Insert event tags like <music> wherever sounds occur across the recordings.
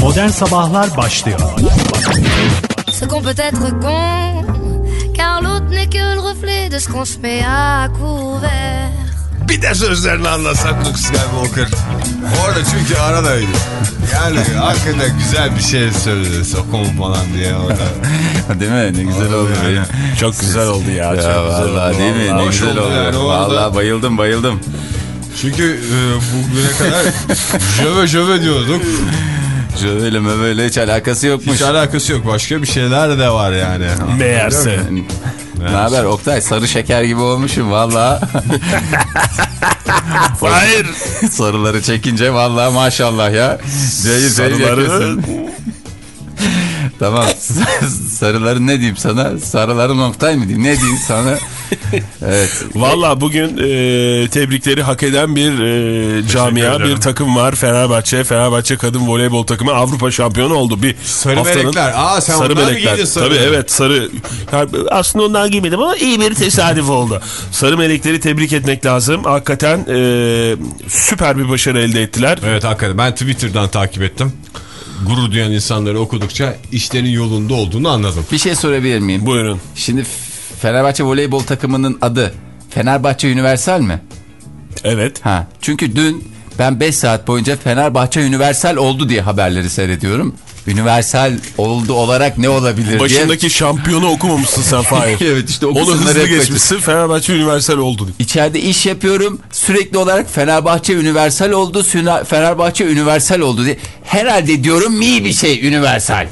Modern Sabahlar başlıyor. Ce qu'on peut être con, car l'autre n'est que le reflet de ce qu'on se met à couvert. Bir de sözlerini anlasak Luke Skywalker. Orada çünkü aradaydı. Yani hakikaten güzel bir şey söyledi Sokon falan diye orada. <laughs> Değil mi? Ne güzel oldu benim. Çok güzel oldu ya. Ya çok güzel vallahi oldu. değil mi? Ne güzel oldu oldu. yani. Vallahi bayıldım bayıldım. Çünkü e, bugüne kadar <laughs> jöve jöve diyorduk. Şöyle möveyle hiç alakası yokmuş. Hiç alakası yok. Başka bir şeyler de var yani. Meğerse. Ne haber Oktay? Sarı şeker gibi olmuşum valla. <laughs> Hayır. Sarıları çekince valla maşallah ya. Cayır Sarıları. Tamam. <laughs> Sarıları ne diyeyim sana? Sarıları Oktay mı diyeyim? Ne diyeyim sana? <laughs> Evet. Valla bugün e, tebrikleri hak eden bir e, camia, bir takım var. Fenerbahçe, Fenerbahçe kadın voleybol takımı Avrupa şampiyonu oldu. Bir Sarı haftanın- melekler. Aa, sen sarı melekler. giydin sarı? Tabii evet sarı. Ya, aslında ondan giymedim ama iyi bir tesadüf oldu. Sarı melekleri tebrik etmek lazım. Hakikaten e, süper bir başarı elde ettiler. Evet hakikaten ben Twitter'dan takip ettim. Gurur duyan insanları okudukça işlerin yolunda olduğunu anladım. Bir şey sorabilir miyim? Buyurun. Şimdi Fenerbahçe voleybol takımının adı Fenerbahçe Universal mi? Evet. Ha. Çünkü dün ben 5 saat boyunca Fenerbahçe Universal oldu diye haberleri seyrediyorum. Universal oldu olarak ne olabilir diye. Başındaki şampiyonu okumamışsın sen Fahir. <laughs> Evet işte Onu hızlı geçmişsin. Fenerbahçe Üniversal oldu. İçeride iş yapıyorum. Sürekli olarak Fenerbahçe Universal oldu. Fenerbahçe Universal oldu diye. Herhalde diyorum mi bir şey Universal.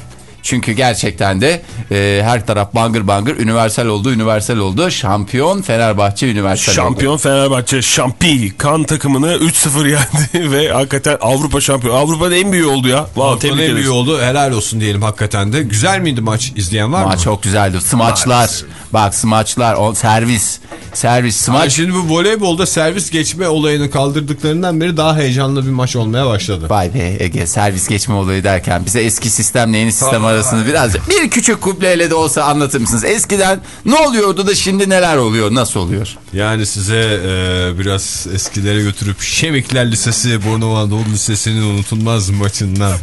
Çünkü gerçekten de e, her taraf bangır bangır Universal oldu, Universal oldu. Şampiyon Fenerbahçe Universal oldu. Şampiyon Fenerbahçe Şampi kan takımını 3-0 yendi <laughs> ve hakikaten Avrupa şampiyonu. Avrupa'da en büyüğü oldu ya. Vallahi Avrupa'nın tebrik en büyüğü oldu. Helal olsun diyelim hakikaten de. Güzel miydi maç? İzleyen var mı? Maç çok güzeldi. Smaçlar. Bak smaçlar. O servis. Servis smaç. şimdi bu voleybolda servis geçme olayını kaldırdıklarından beri daha heyecanlı bir maç olmaya başladı. Vay be Ege servis geçme olayı derken bize eski sistemle yeni sistem arasını biraz bir küçük kupleyle de olsa anlatır mısınız? Eskiden ne oluyordu da şimdi neler oluyor? Nasıl oluyor? Yani size e, biraz eskilere götürüp Şemikler Lisesi, Bornova Anadolu Lisesi'nin unutulmaz maçından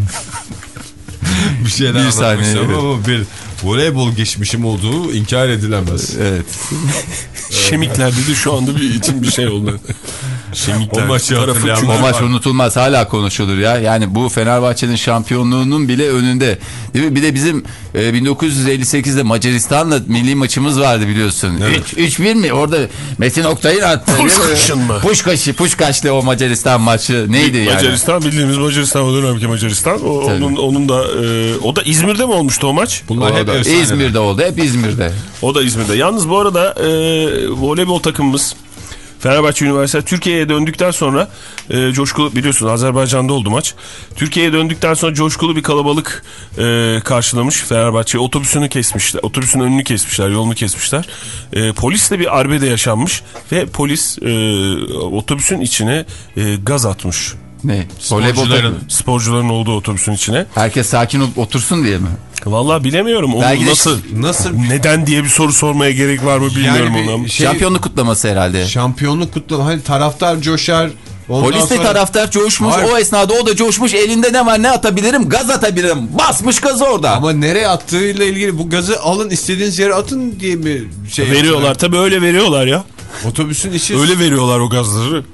<laughs> bir şeyler Bir saniye, ama bir voleybol geçmişim olduğu inkar edilemez. Evet. <laughs> Şemikler dedi şu anda bir için bir şey oldu. <laughs> O maçı tarafı O maç unutulmaz hala konuşulur ya. Yani bu Fenerbahçe'nin şampiyonluğunun bile önünde. Değil mi? Bir de bizim e, 1958'de Macaristan'la milli maçımız vardı biliyorsun. 3-1 mi? Orada Metin Oktay'ın attı. Puşkaş'ın mı? Puşkaş'ı, Puşkaş'lı o Macaristan maçı neydi yani? Macaristan bildiğimiz Macaristan o dönemki Macaristan. O, Tabii. onun, onun da e, o da İzmir'de mi olmuştu o maç? Bunlar hep Orada. efsaneler. İzmir'de oldu. Hep İzmir'de. O da İzmir'de. Yalnız bu arada e, voleybol takımımız Fenerbahçe Üniversitesi Türkiye'ye döndükten sonra e, coşkulu biliyorsun Azerbaycan'da oldu maç. Türkiye'ye döndükten sonra coşkulu bir kalabalık e, karşılamış Fenerbahçe. Otobüsünü kesmişler. Otobüsün önünü kesmişler, yolunu kesmişler. E, polisle bir arbede yaşanmış ve polis e, otobüsün içine e, gaz atmış. Ne? Sporcuların-. Sporcuların olduğu otobüsün içine. Herkes sakin olup otursun diye mi? Vallahi bilemiyorum. Onu Belki nasıl Nasıl neden diye bir soru sormaya gerek var mı bilmiyorum Yani onu. şey- Şampiyonluk kutlaması herhalde. şampiyonluk kutlama hani taraftar coşar. Ondan Polis de sonra- taraftar coşmuş. Hayır. O esnada o da coşmuş. Elinde ne var ne atabilirim? Gaz atabilirim. Basmış gazı orada. Ama nereye attığıyla ilgili bu gazı alın istediğiniz yere atın diye mi şey Veriyorlar tabii öyle veriyorlar ya. Otobüsün içi Öyle veriyorlar o gazları.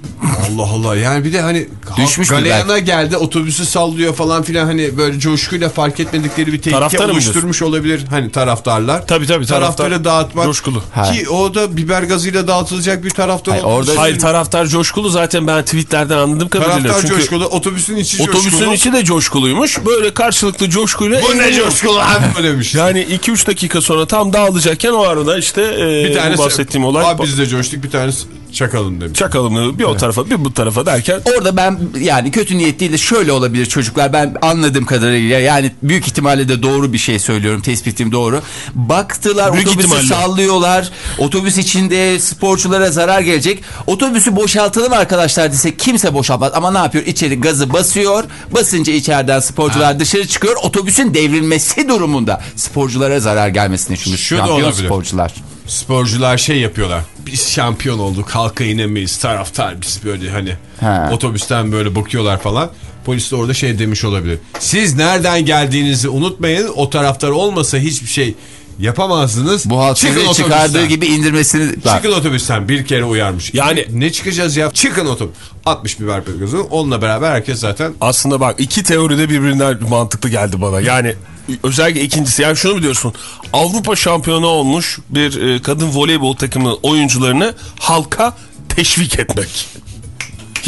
Allah Allah yani bir de hani Düşmüş galeyana geldi otobüsü sallıyor falan filan hani böyle coşkuyla fark etmedikleri bir tehlike Taraftarı oluşturmuş olabilir hani taraftarlar. Tabii, tabii, taraftar Taraftarı dağıtmak. coşkulu. Ha. Ki o da biber gazıyla dağıtılacak bir taraftar Hayır, orada- Hayır taraftar coşkulu zaten ben tweetlerden anladığım kadarıyla. taraftar Çünkü coşkulu otobüsün içi otobüsün coşkulu. içi de coşkuluymuş. Böyle karşılıklı coşkuyla. Bu ne coşkulu lan mı demiş. Yani 2-3 dakika sonra tam dağılacakken o arada işte e, bir tanesi bu bahsettiğim olay. Abi biz de coştuk bir tanesi çakalım demiş. Çakalım bir o tarafa bir bu tarafa derken Orada ben yani kötü niyet değil de şöyle olabilir çocuklar. Ben anladığım kadarıyla yani büyük ihtimalle de doğru bir şey söylüyorum. Tespitim doğru. Baktılar Büyük otobüsü ihtimalle. sallıyorlar. Otobüs içinde sporculara zarar gelecek. Otobüsü boşaltalım arkadaşlar dese kimse boşaltmaz. Ama ne yapıyor? İçeri gazı basıyor. Basınca içeriden sporcular dışarı çıkıyor. Otobüsün devrilmesi durumunda sporculara zarar gelmesini çünkü Şu da şampiyon olabilir. sporcular. sporcular şey yapıyorlar. Biz şampiyon olduk halka inemeyiz taraftar biz böyle hani Ha. otobüsten böyle bakıyorlar falan. Polis de orada şey demiş olabilir. Siz nereden geldiğinizi unutmayın o taraftar olmasa hiçbir şey yapamazdınız. Bu halk Çıkın sizi otobüsten. çıkardığı gibi indirmesini... Bak, Çıkın otobüsten bir kere uyarmış. Yani- ne çıkacağız ya? Çıkın otobüs. 60 biber gazı. Onunla beraber herkes zaten Aslında bak iki teori de birbirinden mantıklı geldi bana. Yani özellikle ikincisi yani şunu biliyorsun. Avrupa şampiyonu olmuş bir e, kadın voleybol takımı oyuncularını halka teşvik etmek.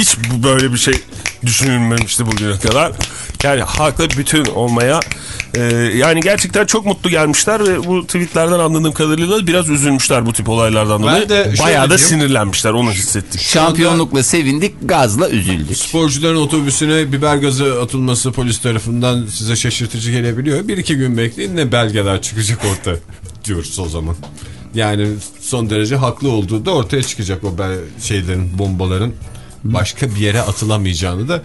Hiç böyle bir şey düşünülmemişti bugüne kadar. Yani halkla bütün olmaya e, yani gerçekten çok mutlu gelmişler ve bu tweetlerden anladığım kadarıyla biraz üzülmüşler bu tip olaylardan dolayı. de Bayağı da diyeyim. sinirlenmişler onu hissettik. şampiyonlukla sevindik, gazla üzüldük. sporcuların otobüsüne biber gazı atılması polis tarafından size şaşırtıcı gelebiliyor. Bir iki gün bekleyin ne belgeler çıkacak ortaya <laughs> diyoruz o zaman. Yani son derece haklı olduğu da ortaya çıkacak o şeylerin, bombaların başka bir yere atılamayacağını da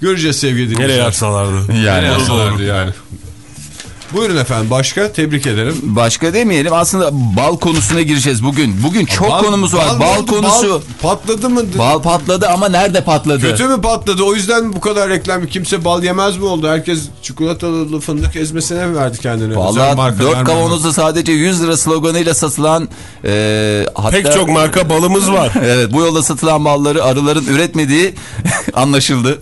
göreceğiz sevgili dinleyiciler. Nereye atsalardı? Yani Nereye atsalardı yani. Buyurun efendim başka tebrik ederim. Başka demeyelim aslında bal konusuna gireceğiz bugün. Bugün çok Bal- konumuz var. Bal, oldu, konusu. bal patladı mı? Bal patladı ama nerede patladı? Kötü mü patladı? O yüzden bu kadar reklam. Kimse bal yemez mi oldu? Herkes çikolatalı fındık ezmesine mi verdi kendini? Valla marka 4 vermedi. kavanozu sadece 100 lira sloganıyla satılan e, hatta, Pek çok marka balımız var. <laughs> Evet bu yolda satılan balları arıların üretmediği <laughs> anlaşıldı.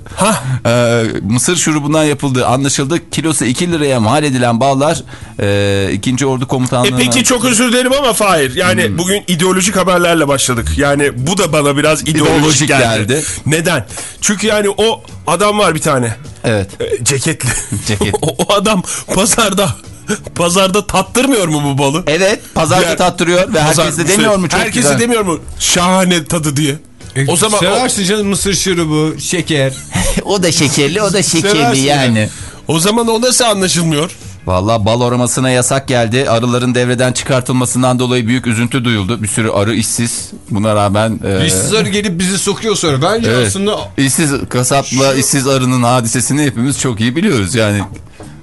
E, mısır şurubundan yapıldığı anlaşıldı. Kilosu 2 liraya mal edilen ballar e, 2. Ordu E Komutanlığı'na... peki çok özür dilerim ama Fahir yani bugün ideolojik haberlerle başladık. Yani bu da bana biraz ideolojik, İdeolojik geldi. geldi. Neden? Çünkü yani o adam var bir tane. Evet. e, ceketli. Ceketli. <laughs> o, o adam pazarda pazarda tattırmıyor mu bu balı? Evet pazarda Diğer- tattırıyor ve herkes de Pazar- demiyor mu çok Herkese güzel. demiyor mu? Şahane tadı diye. o zaman o, Seversin canım mısır şurubu, şeker. <laughs> o da şekerli o da şekerli Seversin yani. o zaman o nasıl anlaşılmıyor? Valla bal aromasına yasak geldi. Arıların devreden çıkartılmasından dolayı büyük üzüntü duyuldu. Bir sürü arı işsiz. Buna rağmen... E, İşsiz arı gelip bizi sokuyor sonra. Bence Evet. aslında İşsiz kasapla işsiz arının hadisesini hepimiz çok iyi biliyoruz. Yani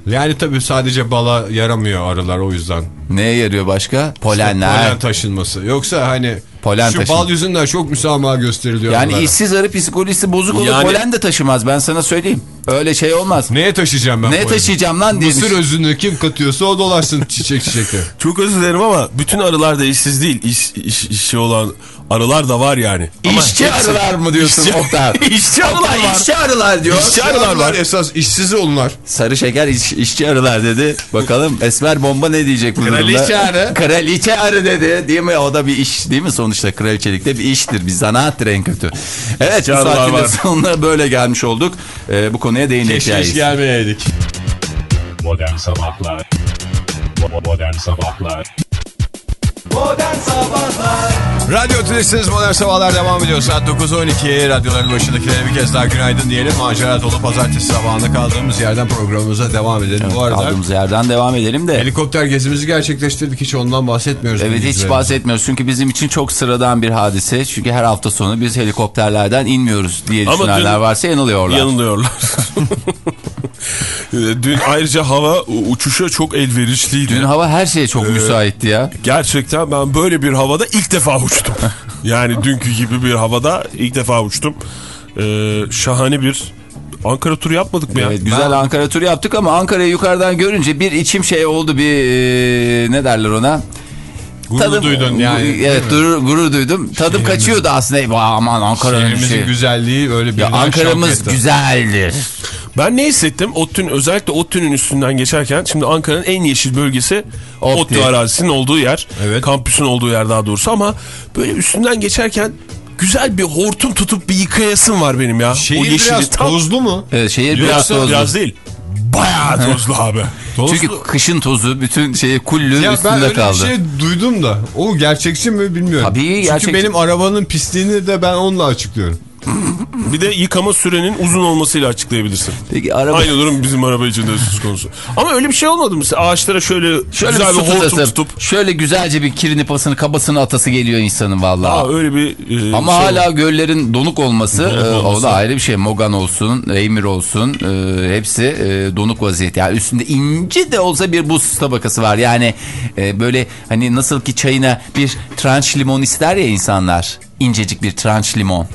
yani tabii sadece bala yaramıyor arılar o yüzden. neye yarıyor başka? Polenler. Polen taşınması. Yoksa hani Polen şu taşın- bal yüzünden çok müsamaha gösteriliyor. Yani arılara. işsiz arı psikolojisi bozuk olur. Yani- Polen de taşımaz ben sana söyleyeyim. Öyle şey olmaz. Neye taşıyacağım ben Neye taşıyacağım lan diye Mısır özünü kim katıyorsa o dolaşsın çiçek çiçekte. <laughs> Çok özür dilerim ama bütün arılar da işsiz değil. İş, iş, işi olan arılar da var yani. Ama İşçi hepsi- arılar mı diyorsun İşçi- Oktay? <laughs> İşçi arılar Oktay, var. İşçi arılar diyor. İşçi arılar var. esas işsiz onlar. Sarı şeker iş- işçi arılar dedi. Bakalım Esmer Bomba ne diyecek bu durumda? Kraliçe arı. <laughs> Kraliçe arı dedi. Değil mi? O da bir iş değil mi sonuçta? Kraliçelikte bir iştir. Bir zanaattir en kötü. Evet İşçi bu arılar saatin de sonuna böyle gelmiş olduk. Ee, bu konuya Keşke hiç değineceğiz. gelmeyeydik. Modern Sabahlar Bo- Modern Sabahlar Radyo Tülesi'niz Modern Sabahlar devam ediyor. Saat 9.12. Radyoların başındakilere bir kez daha günaydın diyelim. Macera dolu pazartesi sabahında kaldığımız yerden programımıza devam edelim. Bu arada Kaldığımız yerden devam edelim de. helikopter gezimizi gerçekleştirdik. Hiç ondan bahsetmiyoruz. Evet hiç bahsetmiyoruz çünkü bizim için çok sıradan bir hadise. Çünkü her hafta sonu biz helikopterlerden inmiyoruz diye Ama düşünenler varsa yanılıyorlar. Yanılıyorlar. <laughs> Dün ayrıca hava uçuşa çok elverişliydi. Dün hava her şeye çok müsaitti ya. Gerçekten ben böyle bir havada ilk defa uçtum. <laughs> yani dünkü gibi bir havada ilk defa uçtum. Ee, şahane bir Ankara turu yapmadık mı ya? Evet, güzel Ankara turu yaptık ama Ankara'yı yukarıdan görünce bir içim şey oldu bir e, ne derler ona? Gurur duydun yani. Evet gurur, gurur duydum. Tadım kaçıyordu aslında. Aman Ankara'nın Şehrimizin şey. güzelliği öyle bir Ankara'mız güzeldir. Ben ne hissettim? ODTÜ'nün özellikle ODTÜ'nün üstünden geçerken şimdi Ankara'nın en yeşil bölgesi ODTÜ. Arazisinin olduğu yer. Evet. Kampüsün olduğu yer daha doğrusu ama böyle üstünden geçerken güzel bir hortum tutup bir yıkayasım var benim ya. Şehir yeşili biraz tam- tozlu mu? Evet, şehir biraz Yoksa tozlu. biraz değil. Bayağı tozlu abi. Çünkü kışın tozu bütün şeyi kullün Ya ben üstünde öyle kaldı. bir şey duydum da o gerçekçi mi bilmiyorum. Tabii, Çünkü gerçekçi. benim arabanın pisliğini de ben onunla açıklıyorum. Bir de yıkama sürenin uzun olmasıyla açıklayabilirsin. Peki araba... Aynı durum bizim araba için de söz konusu. Ama öyle bir şey olmadı mı? Ağaçlara şöyle, Şöyle güzel bir bir hortum tutası, tutup. şöyle güzelce bir kirini pasını kabasını atası geliyor insanın vallahi. Aa, öyle bir e, Ama şey hala göllerin donuk olması, Donuk e, o olması. da ayrı bir şey. Mogan olsun, Eymir olsun e, hepsi e, donuk vaziyette. Yani üstünde ince de olsa bir buz tabakası var. Yani e, böyle hani nasıl ki çayına bir tranş limon ister ya insanlar. İncecik bir tranş limon.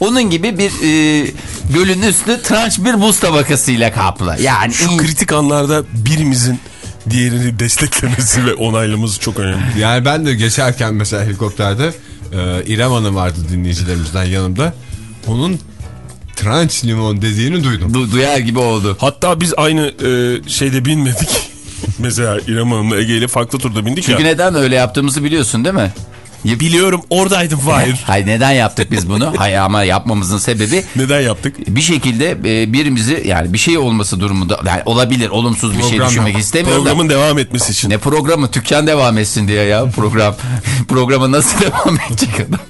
Onun gibi bir e, gölün üstü tranş bir buz tabakasıyla kaplı. Yani Şu kritik anlarda birimizin diğerini <laughs> desteklemesi ve onaylaması çok önemli. Yani ben de geçerken mesela helikopterde e, İrem Hanım vardı dinleyicilerimizden yanımda. Onun tranç limon dediğini duydum. du- duyar gibi oldu. Hatta biz aynı e, şeyde binmedik. <laughs> Mesela İrem Hanım'la Ege ile farklı turda bindik Çünkü ya. neden öyle yaptığımızı biliyorsun değil mi? Biliyorum oradaydım Fahir. <laughs> Hayır neden yaptık biz bunu? Hayır ama yapmamızın sebebi Neden yaptık? bir şekilde e, birimizi yani bir şey olması durumunda yani olabilir olumsuz bir şey Program düşünmek yok. istemiyorum da. Programın devam etmesi için. Ne programı? Tükkan devam etsin diye ya program. <laughs> Programa nasıl <laughs> devam edecek adam?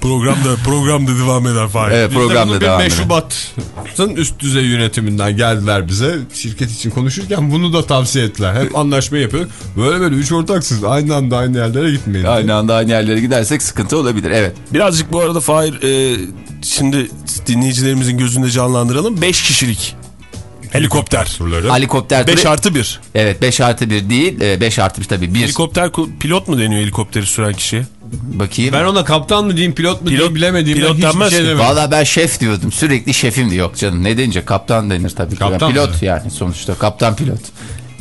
Programda programda devam eder Fahir. Evet bunu bir devam meşrubatın edelim. üst düzey yönetiminden geldiler bize. Şirket için konuşurken bunu da tavsiye ettiler. Hep anlaşma yapıyorduk. Böyle böyle üç ortaksınız. Aynı anda aynı yerlere gitmeyin. diye. Aynı anda aynı yerlere gidersek sıkıntı olabilir. Evet. Birazcık bu arada Fahir e, şimdi dinleyicilerimizin gözünde canlandıralım. 5 kişilik helikopter. Turları. Helikopter 5 turu- artı 1. Evet 5 artı 1 değil 5 artı 1 tabii 1 Helikopter pilot mu deniyor helikopteri süren kişiye? bakayım. Ben ona kaptan mı diyeyim pilot mu Pilot- diyeyim bilemediğim pilot hiçbir denmez şey demedim. Valla ben şef diyordum. Sürekli şefim diyor. Yok canım ne deyince kaptan denir tabii. Kaptan pilot mı? yani sonuçta kaptan pilot.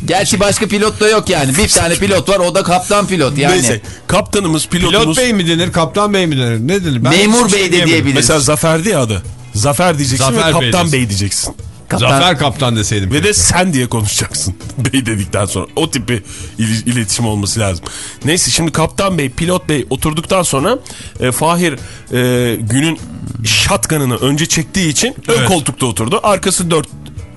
Gerçi başka pilot da yok yani. Bir tane pilot var o da kaptan pilot yani. Neyse kaptanımız pilotumuz. Pilot bey mi denir kaptan bey mi denir ne denir? Ben Memur hiçbir şey bey de diyebiliriz. Mesela Zafer diye adı. Zafer diyeceksin Zafer ve Bey kaptan desin. bey diyeceksin. Kaptan- Zafer kaptan deseydim. Ve de sen diye konuşacaksın. <laughs> Bey dedikten sonra. O tipi il- iletişim olması lazım. Neyse şimdi kaptan bey, pilot bey oturduktan sonra e, Fahir e, günün shotgun'ını önce çektiği için ön Evet. koltukta oturdu. Arkası dörtlü.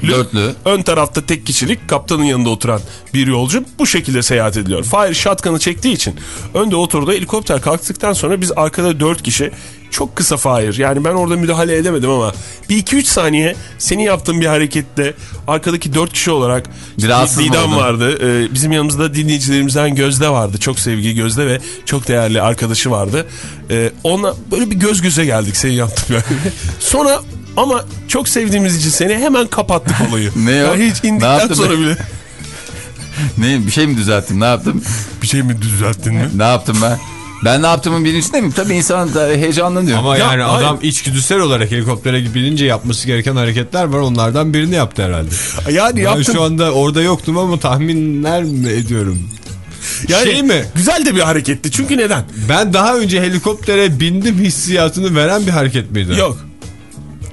Dörtlü. Ön tarafta tek kişilik kaptanın yanında oturan bir yolcu bu şekilde seyahat ediliyor. Fahir shotgun'ı çektiği için önde oturdu. Helikopter kalktıktan sonra biz arkada dört kişi çok kısa Fahir. Yani ben orada müdahale edemedim ama bir iki üç saniye senin yaptığın bir hareketle arkadaki dört kişi olarak Bir mı Didem vardı. Ee, bizim yanımızda dinleyicilerimizden Gözde vardı. Çok sevgi Gözde ve çok değerli arkadaşı vardı. Ee, onunla böyle bir göz göze geldik senin yaptığın yani. <laughs> Sonra ama çok sevdiğimiz için seni hemen kapattık olayı. <laughs> Ne o? Yani hiç indikten sonra bile <laughs> Ne bir şey mi düzelttim ne yaptım? bir şey mi düzelttin mi? Ne yaptım ben? Ben ne yaptığımın bilincinde miyim? Tabii insan da heyecanlanıyor. Ama Ya, yani hayır. adam içgüdüsel olarak helikoptere binince yapması gereken hareketler var. Onlardan birini yaptı herhalde. Yani Ben yaptın. şu anda orada yoktum ama tahminler mi ediyorum? Yani şey mi? Güzel de bir hareketti. Çünkü neden? Ben daha önce helikoptere bindim hissiyatını veren bir hareket miydi? Yok.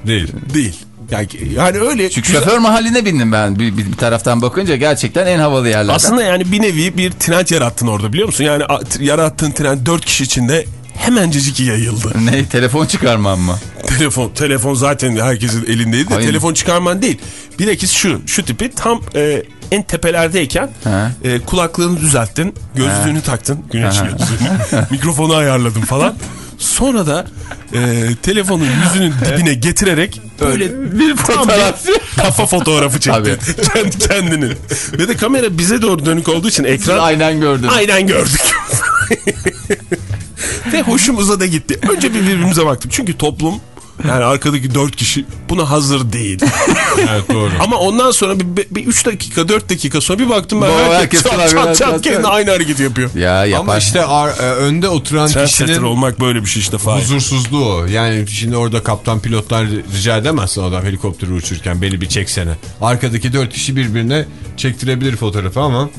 Değil. Değil. Yani, yani öyle. Çünkü güzel- şoför mahalline bindim ben bir, bir, bir taraftan bakınca gerçekten en havalı yerlerden. Aslında yani bir nevi bir trend yarattın orada biliyor musun? Yani yarattığın trend dört kişi içinde hemencecik yayıldı. Ne telefon çıkarmam mı? Telefon telefon zaten herkesin elindeydi de Hayır. telefon çıkarman değil. Bilakis şu şu tipi tam e, en tepelerdeyken e, kulaklığını düzelttin, gözlüğünü taktın, güneş gözlüğünü, <laughs> mikrofonu ayarladın falan. Sonra da e, telefonun yüzünün dibine getirerek böyle Bir fotoğraf. kafa fotoğrafı çekti. Kendi kendini. Ve de kamera bize doğru dönük olduğu için ekran Aynen gördüm. Aynen gördük. <laughs> Ve hoşumuza da gitti. Önce bir birbirimize baktık. Çünkü toplum yani arkadaki dört kişi buna hazır değil. <laughs> Evet doğru. Ama ondan sonra bir, bir üç dakika dört dakika sonra bir baktım ben Baba, herkes, herkes çat çat çat çat, kendi çat. aynı hareketi yapıyor. Ya yapar. Ama işte ar- e, önde oturan Trendsetter kişinin olmak böyle bir şey işte Fahir. huzursuzluğu o. Yani şimdi orada kaptan pilottan rica edemezsin adam helikopteri uçururken beni bir çeksene. Arkadaki dört kişi birbirine çektirebilir fotoğrafı ama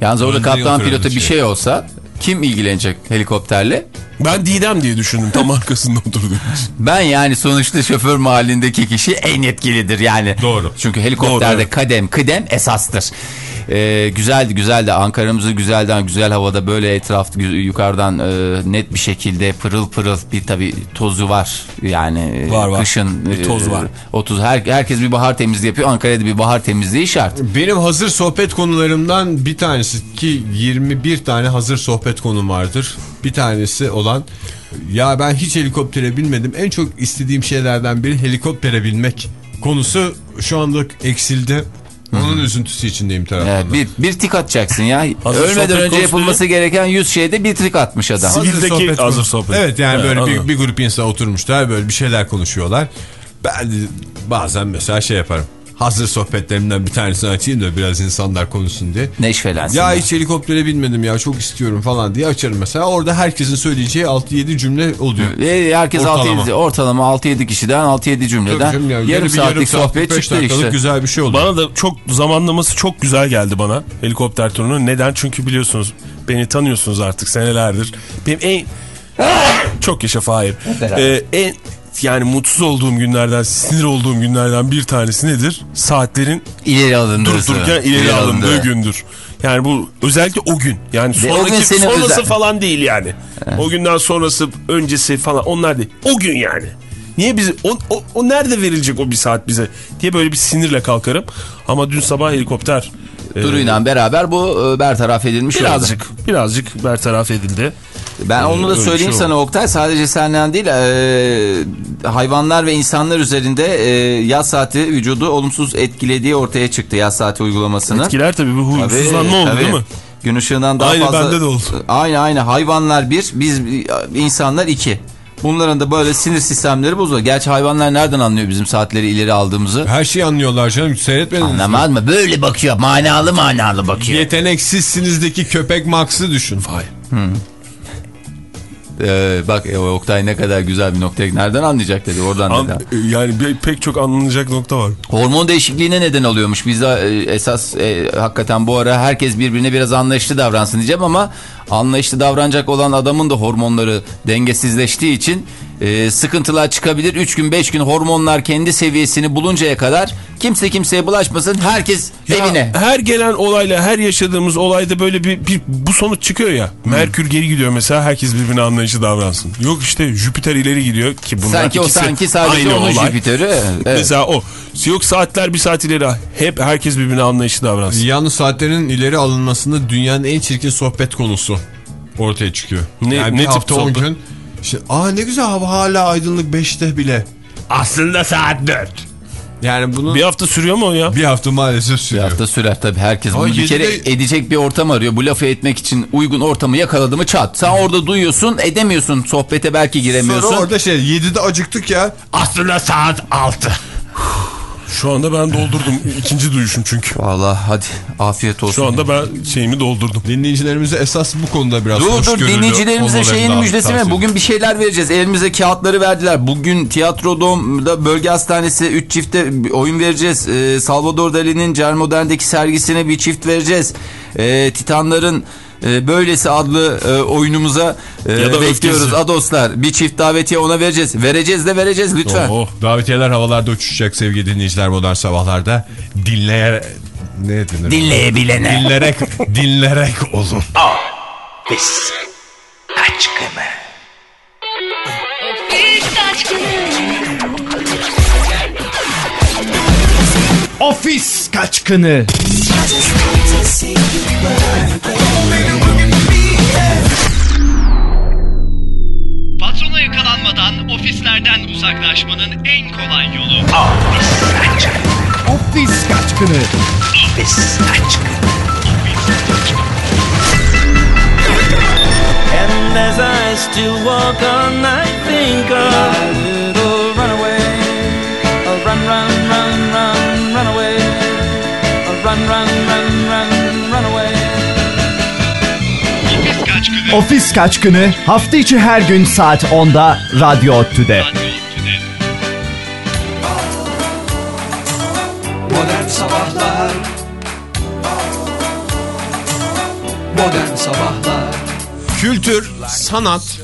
Yalnız orada kaptan pilota bir şey. şey olsa kim ilgilenecek helikopterle? Ben Didem diye düşündüm tam arkasında oturduğum için. <laughs> Ben yani sonuçta şoför mahallindeki kişi en yetkilidir yani. Doğru. Çünkü helikopterde Doğru, evet. kadem kıdem esastır. Ee, güzeldi güzeldi Ankara'mızı güzelden güzel havada böyle etraf yukarıdan e, net bir şekilde pırıl pırıl bir tabi tozu var yani e, Var, var. kışın Bir toz e, var. 30 her, herkes bir bahar temizliği yapıyor Ankara'da bir bahar temizliği şart. Benim hazır sohbet konularımdan bir tanesi ki 21 tane hazır sohbet konum vardır. Bir tanesi olan ya ben hiç helikoptere binmedim. En çok istediğim şeylerden biri helikoptere binmek konusu şu anda eksildi. Onun üzüntüsü içindeyim taraftan. Evet, bir, bir tik atacaksın ya. Hazır Ölmeden sohbet önce konusu yapılması gereken 100 şeyde bir tik atmış adam. Hazır Sivildeki hazır sohbet. Evet yani Evet, böyle bir, bir grup insan oturmuşlar böyle bir şeyler konuşuyorlar. Ben bazen mesela şey yaparım. Hazır sohbetlerimden bir tanesini açayım da biraz insanlar konuşsun diye. Neşvelensin. Ya ya. hiç helikoptere binmedim ya çok istiyorum falan diye açarım mesela. Orada herkesin söyleyeceği 6-7 cümle oluyor. Ve herkes Ortalama. 6-7 ortalama 6-7 kişiden 6-7 Tabii cümleden yani yarım bir saatlik saat, sohbet çıktı işte. güzel bir şey oldu. Bana da çok zamanlaması çok güzel geldi bana helikopter turunu. Neden? Çünkü biliyorsunuz beni tanıyorsunuz artık senelerdir. Benim en çok yaşa Fahir. Ee, en yani mutsuz olduğum günlerden, sinir olduğum günlerden bir tanesi nedir? Saatlerin İleri alındı. durup dururken ileri alındığı gündür. Yani bu özellikle o gün. Yani sonraki, gün sonrası özel- falan değil yani. O günden sonrası, öncesi falan onlar değil. O gün yani. Niye bizi o, o, o nerede verilecek o bir saat bize diye böyle bir sinirle kalkarım. Ama dün sabah helikopter Duruyla beraber bu e, bertaraf edilmiş oldu. birazcık birazcık bertaraf edildi. Ben onu da söyleyeyim şey sana Oktay. Sadece senden değil e, hayvanlar ve insanlar üzerinde e, yaz saati vücudu olumsuz etkilediği ortaya çıktı yaz saati uygulamasının. Etkiler tabii bu huysuzlanma oldu tabii. değil mi? Gün ışığından daha Aynı fazla. bende de oldu. Aynı aynı hayvanlar bir biz insanlar iki. Bunların da böyle sinir sistemleri bozuluyor. Gerçi hayvanlar nereden anlıyor bizim saatleri ileri aldığımızı? Her şeyi anlıyorlar canım seyretmediniz mi? Anlamaz mı? Böyle bakıyor. Manalı manalı bakıyor. Yeteneksizsinizdeki köpek Max'ı düşün. Vay. Ee, bak e, Oktay ne kadar güzel bir nokta. Nereden anlayacak dedi. Oradan An- dedi. yani bir, pek çok anlanacak nokta var. Hormon değişikliğine neden oluyormuş. Biz de e, esas e, hakikaten bu ara herkes birbirine biraz anlayışlı davransın diyeceğim ama anlayışlı davranacak olan adamın da hormonları dengesizleştiği için e, sıkıntılar çıkabilir. 3 gün 5 gün hormonlar kendi seviyesini buluncaya kadar kimse kimseye bulaşmasın. Herkes Ya evine. Her gelen olayla, her yaşadığımız olayda böyle bir, bir bu sonuç çıkıyor ya. Merkür geri gidiyor mesela herkes birbirine anlayışlı davransın. Yok işte Jüpiter ileri gidiyor ki bunlar Sanki o sanki sadece aynı onun olay. Jüpiter'i. Evet. Mesela o. Yok saatler bir saat ileri. Hep herkes birbirine anlayışlı davransın. Yalnız saatlerin ileri alınmasında dünyanın en çirkin sohbet konusu ortaya çıkıyor. Ne- yani ne bir tip hafta 10 sohbet? gün. İşte, Aa ne güzel hava hala aydınlık 5'te bile. Aslında saat 4. Yani bunu Bir bir, hafta sürüyor mu o ya? hafta maalesef Bir sürüyor. hafta sürer tabii herkes. Ama bunu bir kere yedide- edecek bir ortam arıyor. Bu lafı etmek için uygun ortamı yakaladı mı çat. Sen orada duyuyorsun edemiyorsun. Sohbete belki giremiyorsun. Sonra orada şey 7'de acıktık ya. Aslında saat 6. Şu anda ben doldurdum. ikinci duyuşum çünkü. Vallahi hadi afiyet olsun. Şu anda ben şeyimi doldurdum. Dinleyicilerimize esas bu konuda biraz Dur dur dinleyicilerimize şeyin müjdesi mi? Bugün bir şeyler vereceğiz. Elimize kağıtları verdiler. Bugün Tiyatrodom'da Bölge Hastanesi 3 çifte oyun vereceğiz. Ee, Salvador Dali'nin Cer Modern'deki sergisine bir çift vereceğiz. Ee, Titanların e, Böylesi adlı e, oyunumuza e, Ya da bekliyoruz Öfkesi. Adoslar. Bir çift davetiye ona vereceğiz. Vereceğiz de vereceğiz lütfen. Oh. Davetiyeler havalarda uçuşacak sevgili dinleyiciler modern sabahlarda. Dinleye... Ne denir? Dinleyebilene. Dinlerek, <laughs> dinlerek olun. Ofis kaçkını. Patrona yakalanmadan ofislerden uzaklaşmanın en kolay yolu. Ofis kaçkını. And as I still walk on, I think of my little runaway. A run, run, run, run, run away. Run, run, run, Ofis kaçkını. Hafta içi her gün saat 10'da Radyo Otü'de. Modern Sabahlar Modern Sabahlar Kültür, sanat,